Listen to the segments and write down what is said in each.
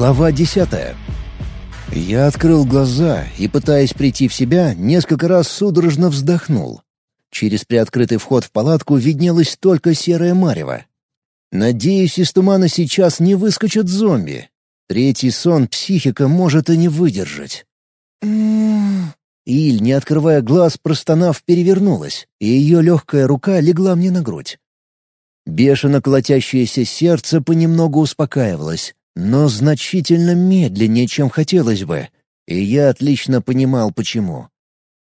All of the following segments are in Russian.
Глава десятая. Я открыл глаза и, пытаясь прийти в себя, несколько раз судорожно вздохнул. Через приоткрытый вход в палатку виднелось только серое марево. Надеюсь, из тумана сейчас не выскочат зомби. Третий сон психика может и не выдержать. Иль, не открывая глаз, простонав, перевернулась, и ее легкая рука легла мне на грудь. Бешено колотящееся сердце понемногу успокаивалось, но значительно медленнее, чем хотелось бы, и я отлично понимал, почему.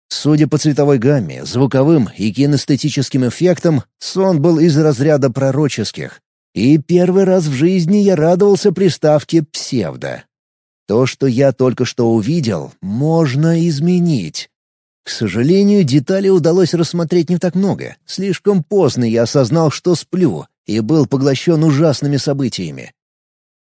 Судя по цветовой гамме, звуковым и кинестетическим эффектам, сон был из разряда пророческих. И первый раз в жизни я радовался приставке «псевдо». То, что я только что увидел, можно изменить. К сожалению, деталей удалось рассмотреть не так много. Слишком поздно я осознал, что сплю, и был поглощен ужасными событиями.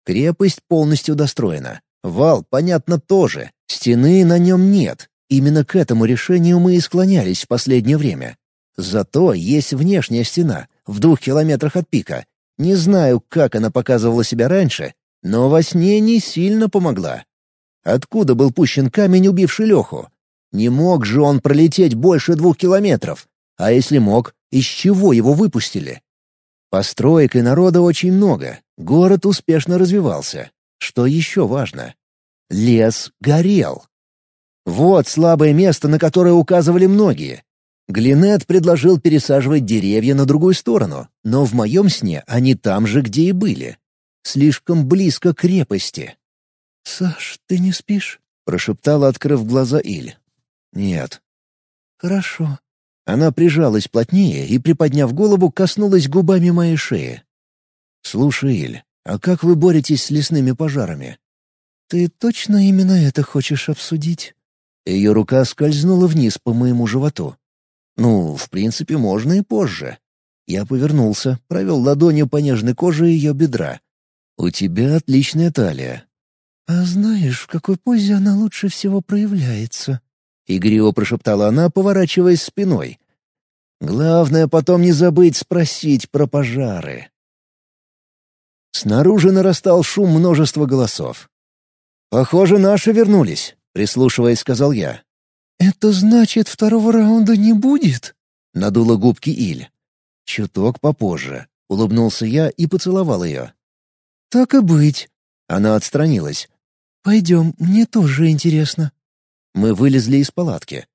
Крепость полностью достроена. Вал, понятно, тоже. Стены на нем нет. Именно к этому решению мы и склонялись в последнее время. Зато есть внешняя стена, в двух километрах от пика. Не знаю, как она показывала себя раньше, но во сне не сильно помогла. Откуда был пущен камень, убивший Леху? Не мог же он пролететь больше двух километров. А если мог, из чего его выпустили? Построек и народа очень много, Город успешно развивался. Что еще важно? Лес горел. Вот слабое место, на которое указывали многие. Глинет предложил пересаживать деревья на другую сторону, но в моем сне они там же, где и были. Слишком близко к крепости. «Саш, ты не спишь?» — прошептала, открыв глаза Иль. «Нет». «Хорошо». Она прижалась плотнее и, приподняв голову, коснулась губами моей шеи. «Слушай, Иль, а как вы боретесь с лесными пожарами?» «Ты точно именно это хочешь обсудить?» Ее рука скользнула вниз по моему животу. «Ну, в принципе, можно и позже». Я повернулся, провел ладонью по нежной коже ее бедра. «У тебя отличная талия». «А знаешь, в какой позе она лучше всего проявляется?» Игриво прошептала она, поворачиваясь спиной. «Главное потом не забыть спросить про пожары». Снаружи нарастал шум множества голосов. «Похоже, наши вернулись», — прислушиваясь, сказал я. «Это значит, второго раунда не будет?» — надула губки Иль. «Чуток попозже», — улыбнулся я и поцеловал ее. «Так и быть». Она отстранилась. «Пойдем, мне тоже интересно». Мы вылезли из палатки.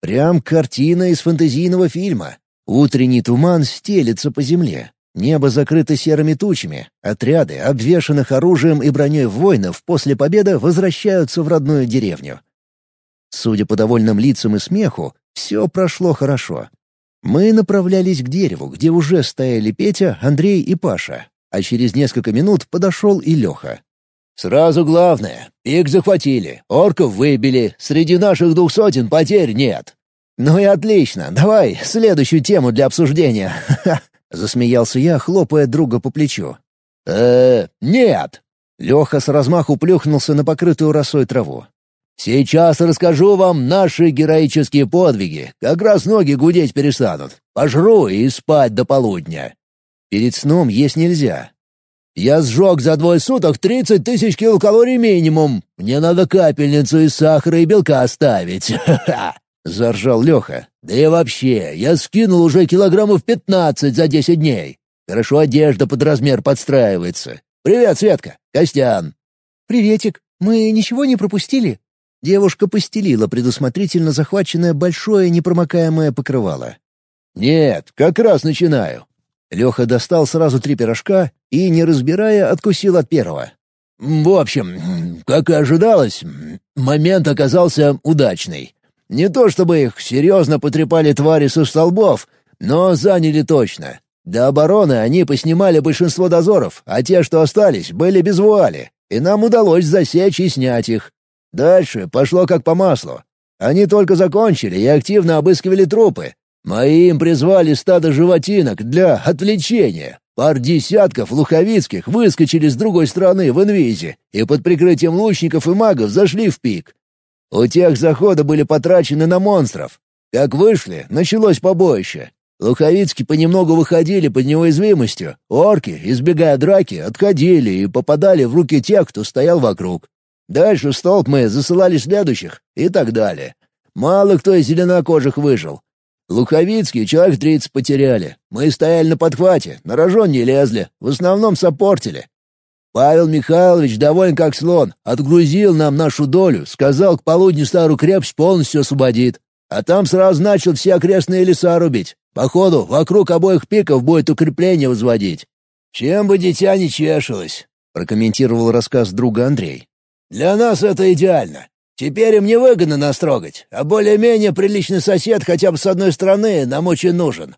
Прям картина из фэнтезийного фильма. Утренний туман стелется по земле. Небо закрыто серыми тучами. Отряды, обвешанных оружием и броней воинов, после победы возвращаются в родную деревню. Судя по довольным лицам и смеху, все прошло хорошо. Мы направлялись к дереву, где уже стояли Петя, Андрей и Паша, а через несколько минут подошел и Леха. «Сразу главное. Пик захватили, орков выбили, среди наших двух сотен потерь нет». «Ну и отлично. Давай следующую тему для обсуждения. Засмеялся я, хлопая друга по плечу. э нет!» Леха с размаху плюхнулся на покрытую росой траву. «Сейчас расскажу вам наши героические подвиги. Как раз ноги гудеть перестанут. Пожру и спать до полудня. Перед сном есть нельзя. Я сжег за двое суток тридцать тысяч килокалорий минимум. Мне надо капельницу из сахара и белка оставить. Ха-ха!» — заржал Леха. «Да и вообще, я скинул уже килограммов пятнадцать за десять дней. Хорошо одежда под размер подстраивается. Привет, Светка! Костян!» «Приветик! Мы ничего не пропустили?» Девушка постелила предусмотрительно захваченное большое непромокаемое покрывало. «Нет, как раз начинаю». Леха достал сразу три пирожка и, не разбирая, откусил от первого. «В общем, как и ожидалось, момент оказался удачный. Не то чтобы их серьезно потрепали твари со столбов, но заняли точно. До обороны они поснимали большинство дозоров, а те, что остались, были без вуали, и нам удалось засечь и снять их. Дальше пошло как по маслу. Они только закончили и активно обыскивали трупы. Мои им призвали стадо животинок для отвлечения. Пар десятков луховицких выскочили с другой стороны в инвизе и под прикрытием лучников и магов зашли в пик. У тех заходы были потрачены на монстров. Как вышли, началось побоище. Луховицки понемногу выходили под неуязвимостью, орки, избегая драки, отходили и попадали в руки тех, кто стоял вокруг. Дальше в столб мы засылали следующих и так далее. Мало кто из зеленокожих выжил. Луховицкие человек тридцать потеряли. Мы стояли на подхвате, на рожон не лезли, в основном сопортили. Павел Михайлович, доволен как слон, отгрузил нам нашу долю, сказал, к полудню старую крепость полностью освободит. А там сразу начал все окрестные леса рубить. Походу, вокруг обоих пиков будет укрепление возводить. «Чем бы дитя не чешилось», — прокомментировал рассказ друга Андрей. «Для нас это идеально. Теперь им не выгодно нас трогать, а более-менее приличный сосед хотя бы с одной стороны нам очень нужен».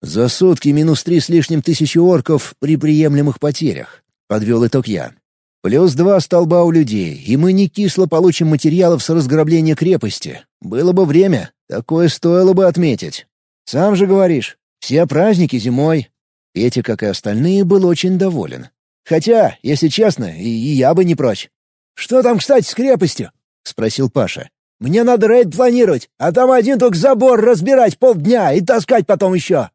«За сутки минус три с лишним тысячи орков при приемлемых потерях», — подвел итог я. Плюс два столба у людей, и мы не кисло получим материалов с разграбления крепости. Было бы время, такое стоило бы отметить. Сам же говоришь, все праздники зимой. Петя, как и остальные, был очень доволен. Хотя, если честно, и, и я бы не прочь. «Что там, кстати, с крепостью?» — спросил Паша. «Мне надо рейд планировать, а там один только забор разбирать полдня и таскать потом еще».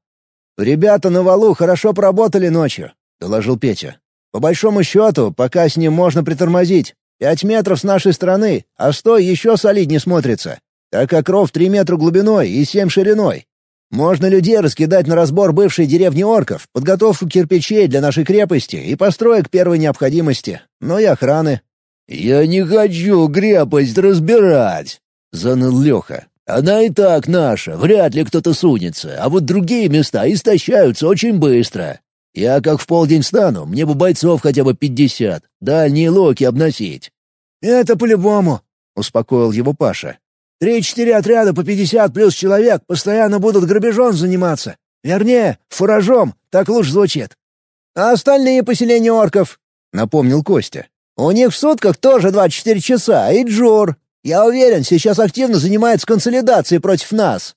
«Ребята на валу хорошо поработали ночью», — доложил Петя. По большому счету, пока с ним можно притормозить. Пять метров с нашей стороны, а сто еще солиднее смотрится, так как ров три метра глубиной и семь шириной. Можно людей раскидать на разбор бывшей деревни орков, подготовку кирпичей для нашей крепости и построек первой необходимости, но и охраны. «Я не хочу крепость разбирать», — заныл Леха. «Она и так наша, вряд ли кто-то сунется, а вот другие места истощаются очень быстро. Я как в полдень встану, мне бы бойцов хотя бы пятьдесят, дальние локи обносить». «Это по-любому», — успокоил его Паша. «Три-четыре отряда по пятьдесят плюс человек постоянно будут грабежом заниматься. Вернее, фуражом, так лучше звучит. А остальные поселения орков?» — напомнил Костя. «У них в сутках тоже двадцать четыре часа, и Джур. Я уверен, сейчас активно занимается консолидацией против нас».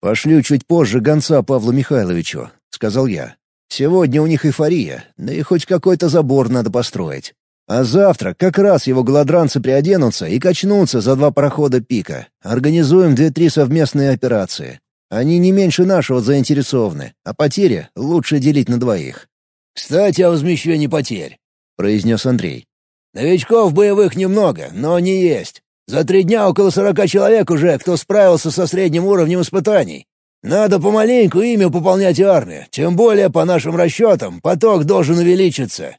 «Пошлю чуть позже гонца Павлу Михайловичу», — сказал я. Сегодня у них эйфория, да и хоть какой-то забор надо построить. А завтра как раз его голодранцы приоденутся и качнутся за два прохода пика. Организуем две-три совместные операции. Они не меньше нашего заинтересованы, а потери лучше делить на двоих. «Кстати, о возмещении потерь», — произнес Андрей. «Новичков боевых немного, но они есть. За три дня около сорока человек уже, кто справился со средним уровнем испытаний. Надо помаленьку имя пополнять армию, тем более, по нашим расчетам, поток должен увеличиться».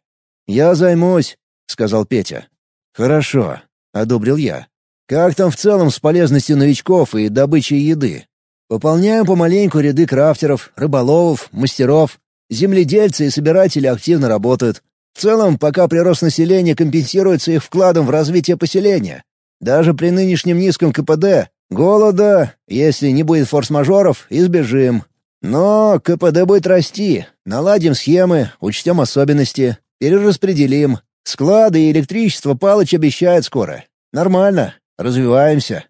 «Я займусь», — сказал Петя. «Хорошо», — одобрил я. «Как там в целом с полезностью новичков и добычей еды? Пополняем помаленьку ряды крафтеров, рыболовов, мастеров. Земледельцы и собиратели активно работают. В целом, пока прирост населения компенсируется их вкладом в развитие поселения. Даже при нынешнем низком КПД Голода, если не будет форс-мажоров, избежим. Но КПД будет расти. Наладим схемы, учтем особенности, перераспределим. Склады и электричество Палыч обещает скоро. Нормально, развиваемся».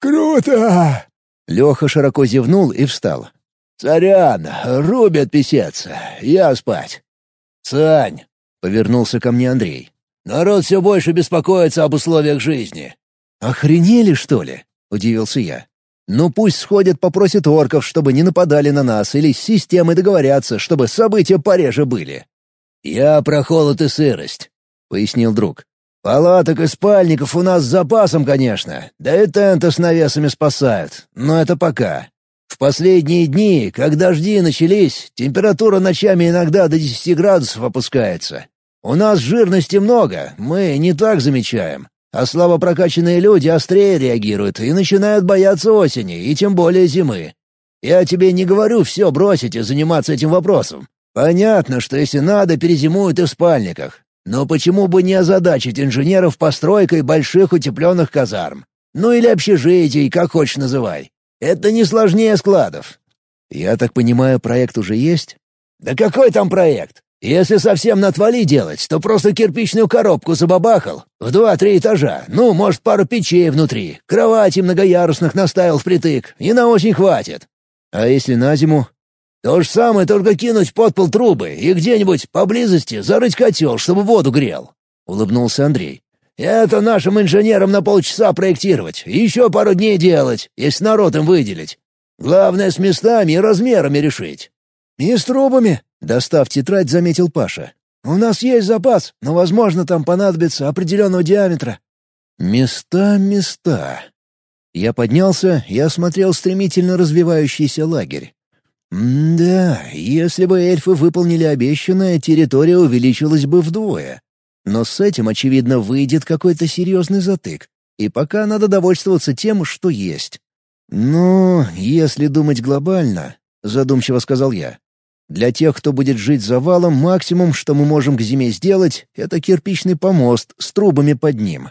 «Круто!» Леха широко зевнул и встал. «Царян, рубят писец. Я спать». «Сань», — повернулся ко мне Андрей, — «народ все больше беспокоится об условиях жизни». «Охренели, что ли?» Удивился я. «Ну пусть сходят, попросят орков, чтобы не нападали на нас, или с системой договорятся, чтобы события пореже были». «Я про холод и сырость», — пояснил друг. «Палаток и спальников у нас с запасом, конечно, да и тенты с навесами спасают, но это пока. В последние дни, как дожди начались, температура ночами иногда до 10 градусов опускается. У нас жирности много, мы не так замечаем. А слабо прокачанные люди острее реагируют и начинают бояться осени, и тем более зимы. Я тебе не говорю все бросить и заниматься этим вопросом. Понятно, что если надо, перезимуют и в спальниках. Но почему бы не озадачить инженеров постройкой больших утепленных казарм? Ну или общежитий, как хочешь называй. Это не сложнее складов. Я так понимаю, проект уже есть? Да какой там проект? Если совсем на отвали делать, то просто кирпичную коробку забабахал. В два-три этажа. Ну, может, пару печей внутри. Кровати многоярусных наставил впритык. И на осень хватит. А если на зиму? То же самое, только кинуть под пол трубы и где-нибудь поблизости зарыть котел, чтобы воду грел. Улыбнулся Андрей. Это нашим инженерам на полчаса проектировать. Еще пару дней делать, если народ им выделить. Главное, с местами и размерами решить». «И с трубами», — достав тетрадь, заметил Паша. «У нас есть запас, но, возможно, там понадобится определенного диаметра». «Места, места». Я поднялся и осмотрел стремительно развивающийся лагерь. да, если бы эльфы выполнили обещанное, территория увеличилась бы вдвое. Но с этим, очевидно, выйдет какой-то серьезный затык. И пока надо довольствоваться тем, что есть. «Ну, если думать глобально», — задумчиво сказал я. «Для тех, кто будет жить завалом, максимум, что мы можем к зиме сделать, это кирпичный помост с трубами под ним.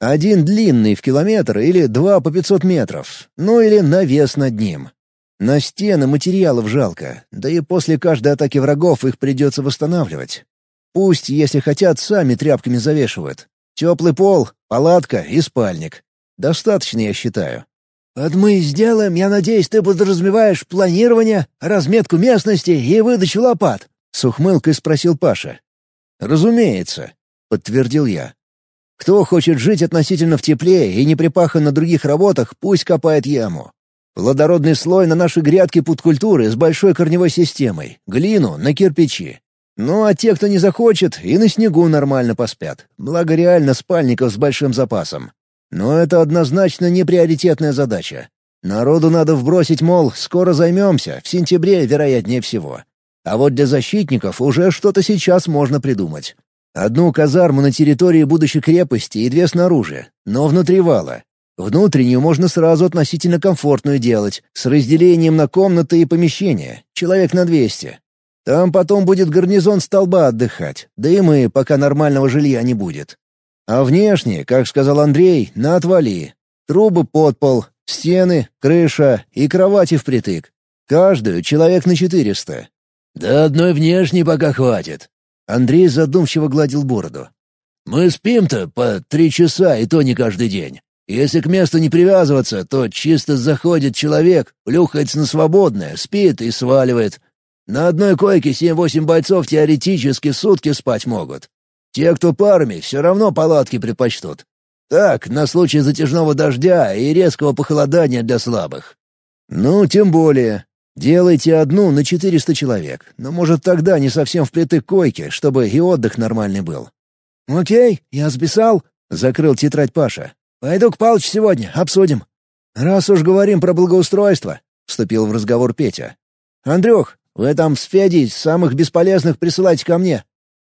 Один длинный в километр или два по пятьсот метров, ну или навес над ним. На стены материалов жалко, да и после каждой атаки врагов их придется восстанавливать. Пусть, если хотят, сами тряпками завешивают. Теплый пол, палатка и спальник. Достаточно, я считаю. «Вот мы сделаем, я надеюсь, ты подразумеваешь планирование, разметку местности и выдачу лопат?» — с ухмылкой спросил Паша. «Разумеется», — подтвердил я. «Кто хочет жить относительно в тепле и не припахан на других работах, пусть копает яму. Плодородный слой на нашей грядке подкультуры с большой корневой системой, глину на кирпичи. Ну а те, кто не захочет, и на снегу нормально поспят. Благо реально спальников с большим запасом. Но это однозначно не приоритетная задача. Народу надо вбросить, мол, скоро займемся, в сентябре, вероятнее всего. А вот для защитников уже что-то сейчас можно придумать. Одну казарму на территории будущей крепости и две снаружи, но внутри вала. Внутреннюю можно сразу относительно комфортную делать, с разделением на комнаты и помещения, человек на 200. Там потом будет гарнизон столба отдыхать, да и мы, пока нормального жилья не будет. А внешне, как сказал Андрей, на отвали. Трубы под пол, стены, крыша и кровати впритык. Каждую человек на четыреста. «Да одной внешней пока хватит». Андрей задумчиво гладил бороду. «Мы спим-то по три часа, и то не каждый день. Если к месту не привязываться, то чисто заходит человек, плюхается на свободное, спит и сваливает. На одной койке семь-восемь бойцов теоретически сутки спать могут. Те, кто парами, все равно палатки предпочтут. Так, на случай затяжного дождя и резкого похолодания для слабых. Ну, тем более. Делайте одну на четыреста человек, но, может, тогда не совсем впритык койки, чтобы и отдых нормальный был. «Окей, я записал», — закрыл тетрадь Паша. «Пойду к Палычу сегодня, обсудим». «Раз уж говорим про благоустройство», — вступил в разговор Петя. «Андрюх, вы там с Федей самых бесполезных присылайте ко мне.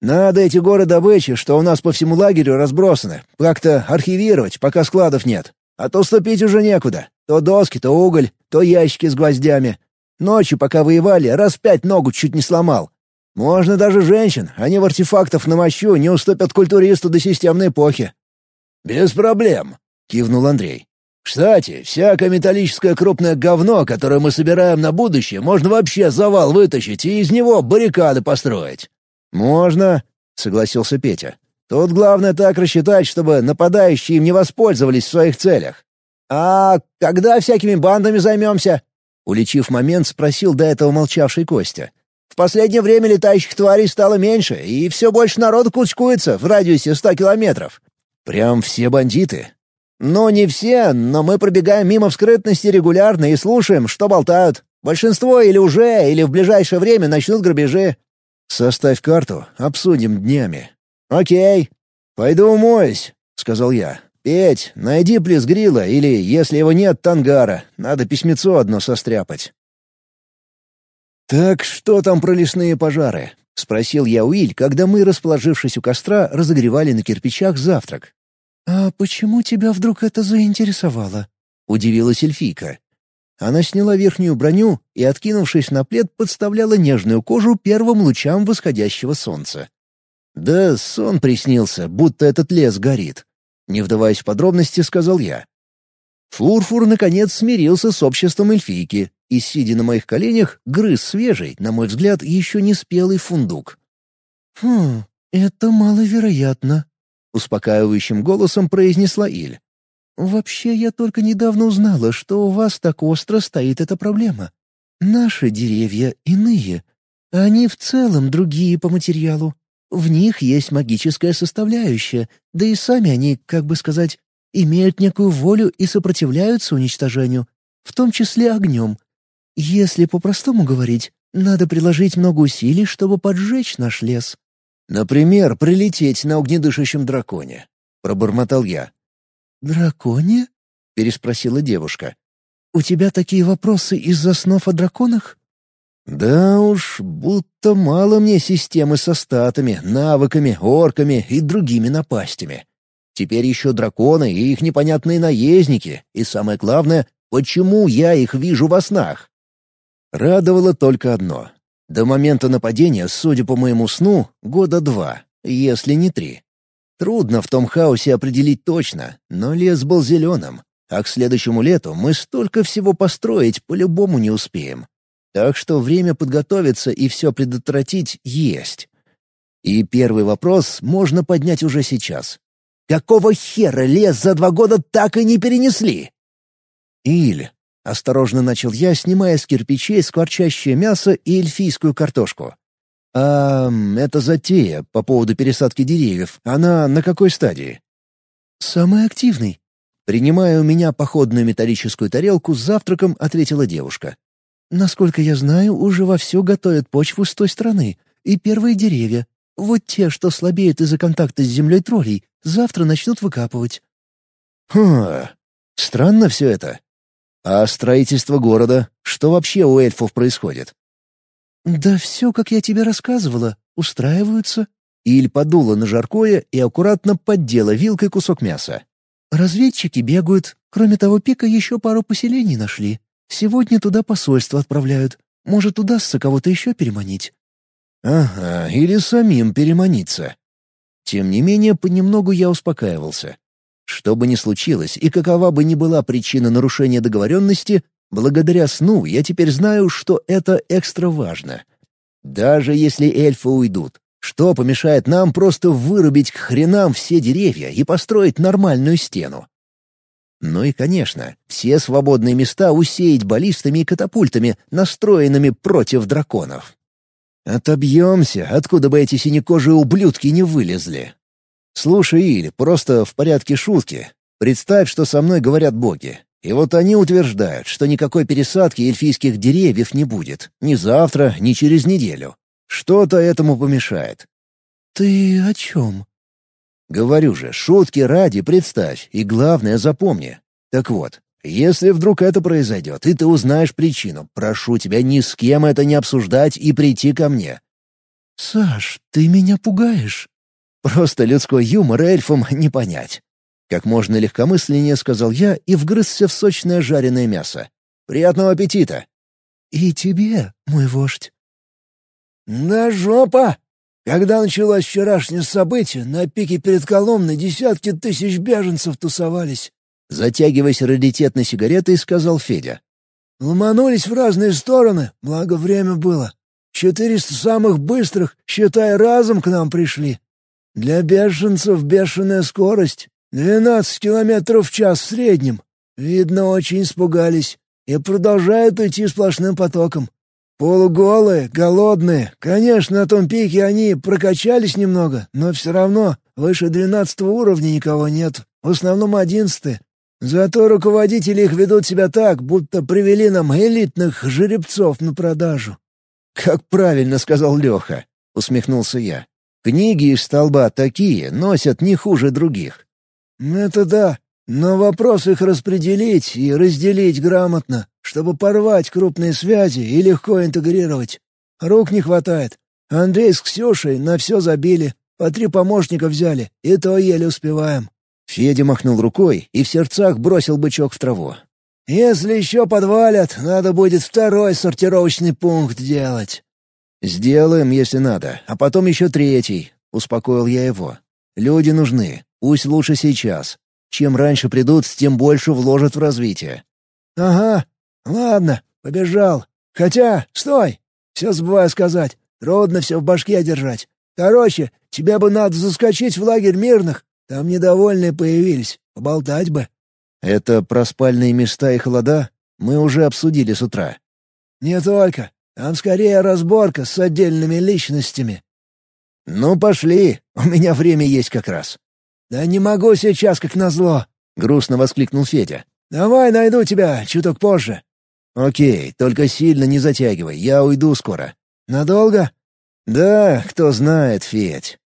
Надо эти горы добычи, что у нас по всему лагерю разбросаны, как-то архивировать, пока складов нет. А то ступить уже некуда. То доски, то уголь, то ящики с гвоздями. Ночью, пока воевали, раз пять ногу чуть не сломал. Можно даже женщин, они в артефактов на мощу не уступят культуристу до системной эпохи. «Без проблем», — кивнул Андрей. Кстати, всякое металлическое крупное говно, которое мы собираем на будущее, можно вообще завал вытащить и из него баррикады построить». «Можно», — согласился Петя. «Тут главное так рассчитать, чтобы нападающие им не воспользовались в своих целях». «А когда всякими бандами займемся?» Уличив момент, спросил до этого молчавший Костя. «В последнее время летающих тварей стало меньше, и все больше народу кучкуется в радиусе ста километров». «Прям все бандиты?» «Ну, не все, но мы пробегаем мимо в скрытности регулярно и слушаем, что болтают. Большинство или уже, или в ближайшее время начнут грабежи». «Составь карту, обсудим днями». «Окей». «Пойду умоюсь», — сказал я. «Петь, найди плесгрила или, если его нет, тангара. Надо письмецо одно состряпать». «Так что там про лесные пожары?» — спросил я Уиль, когда мы, расположившись у костра, разогревали на кирпичах завтрак. «А почему тебя вдруг это заинтересовало?» — удивилась эльфийка. Она сняла верхнюю броню и, откинувшись на плед, подставляла нежную кожу первым лучам восходящего солнца. «Да сон приснился, будто этот лес горит», — не вдаваясь в подробности, сказал я. Фурфур, наконец, смирился с обществом эльфийки и, сидя на моих коленях, грыз свежий, на мой взгляд, еще не спелый фундук. «Хм, это маловероятно», успокаивающим голосом произнесла Иль. «Вообще, я только недавно узнала, что у вас так остро стоит эта проблема. Наши деревья иные. Они в целом другие по материалу. В них есть магическая составляющая, да и сами они, как бы сказать, имеют некую волю и сопротивляются уничтожению, в том числе огнем, Если по-простому говорить, надо приложить много усилий, чтобы поджечь наш лес. Например, прилететь на огнедышащем драконе. Пробормотал я. «Драконе?» — переспросила девушка. «У тебя такие вопросы из-за снов о драконах?» «Да уж, будто мало мне системы со статами, навыками, орками и другими напастями. Теперь еще драконы и их непонятные наездники, и самое главное, почему я их вижу во снах?» Радовало только одно. До момента нападения, судя по моему сну, года два, если не три. Трудно в том хаосе определить точно, но лес был зеленым, а к следующему лету мы столько всего построить по-любому не успеем. Так что время подготовиться и все предотвратить есть. И первый вопрос можно поднять уже сейчас. Какого хера лес за два года так и не перенесли? Иль, осторожно начал я, снимая с кирпичей скворчащее мясо и эльфийскую картошку. А эта затея по поводу пересадки деревьев, она на какой стадии? Самый активный. Принимая у меня походную металлическую тарелку с завтраком, ответила девушка. Насколько я знаю, уже вовсю готовят почву с той стороны. И первые деревья. Вот те, что слабеют из-за контакта с землей троллей, завтра начнут выкапывать. Хм, странно все это. А строительство города? Что вообще у эльфов происходит? Да все, как я тебе рассказывала. Устраиваются. Иль подула на жаркое и аккуратно поддела вилкой кусок мяса. Разведчики бегают. Кроме того пика еще пару поселений нашли. Сегодня туда посольство отправляют. Может, удастся кого-то еще переманить». «Ага, или самим переманиться». Тем не менее, понемногу я успокаивался. Что бы ни случилось и какова бы ни была причина нарушения договоренности, благодаря сну я теперь знаю, что это экстра важно. Даже если эльфы уйдут, что помешает нам просто вырубить к хренам все деревья и построить нормальную стену? Ну и, конечно, все свободные места усеять баллистами и катапультами, настроенными против драконов. Отобьемся, откуда бы эти синекожие ублюдки не вылезли. Слушай, Иль, просто в порядке шутки. Представь, что со мной говорят боги. И вот они утверждают, что никакой пересадки эльфийских деревьев не будет. Ни завтра, ни через неделю. Что-то этому помешает. «Ты о чем?» Говорю же, шутки ради представь, и главное запомни. Так вот, если вдруг это произойдет, и ты узнаешь причину, прошу тебя ни с кем это не обсуждать и прийти ко мне». «Саш, ты меня пугаешь». «Просто людской юмор эльфам не понять». Как можно легкомысленнее сказал я и вгрызся в сочное жареное мясо. «Приятного аппетита!» «И тебе, мой вождь». «Да жопа!» Когда началось вчерашнее событие, на пике перед Коломной десятки тысяч беженцев тусовались. Затягиваясь раритетной сигаретой, сказал Федя. Ломанулись в разные стороны, благо время было. Четыреста самых быстрых, считай, разом к нам пришли. Для беженцев бешеная скорость. Двенадцать километров в час в среднем. Видно, очень испугались. И продолжают идти сплошным потоком. Полуголые, голодные. Конечно, на том пике они прокачались немного, но все равно выше двенадцатого уровня никого нет. В основном одиннадцатые. Зато руководители их ведут себя так, будто привели нам элитных жеребцов на продажу. «Как правильно сказал Леха», — усмехнулся я. «Книги из столба такие носят не хуже других». «Это да, но вопрос их распределить и разделить грамотно чтобы порвать крупные связи и легко интегрировать. Рук не хватает. Андрей с Ксюшей на все забили, по три помощника взяли, и то еле успеваем». Федя махнул рукой и в сердцах бросил бычок в траву. «Если еще подвалят, надо будет второй сортировочный пункт делать». «Сделаем, если надо, а потом еще третий», — успокоил я его. «Люди нужны, пусть лучше сейчас. Чем раньше придут, тем больше вложат в развитие». «Ага, «Ладно, побежал. Хотя, стой! Все забываю сказать. Трудно все в башке держать. Короче, тебе бы надо заскочить в лагерь мирных. Там недовольные появились. Поболтать бы». «Это про спальные места и холода? Мы уже обсудили с утра». «Не только. Там скорее разборка с отдельными личностями». «Ну, пошли. У меня время есть как раз». «Да не могу сейчас, как назло!» — грустно воскликнул Федя. «Давай найду тебя чуток позже». «Окей, только сильно не затягивай, я уйду скоро». «Надолго?» «Да, кто знает, Федь».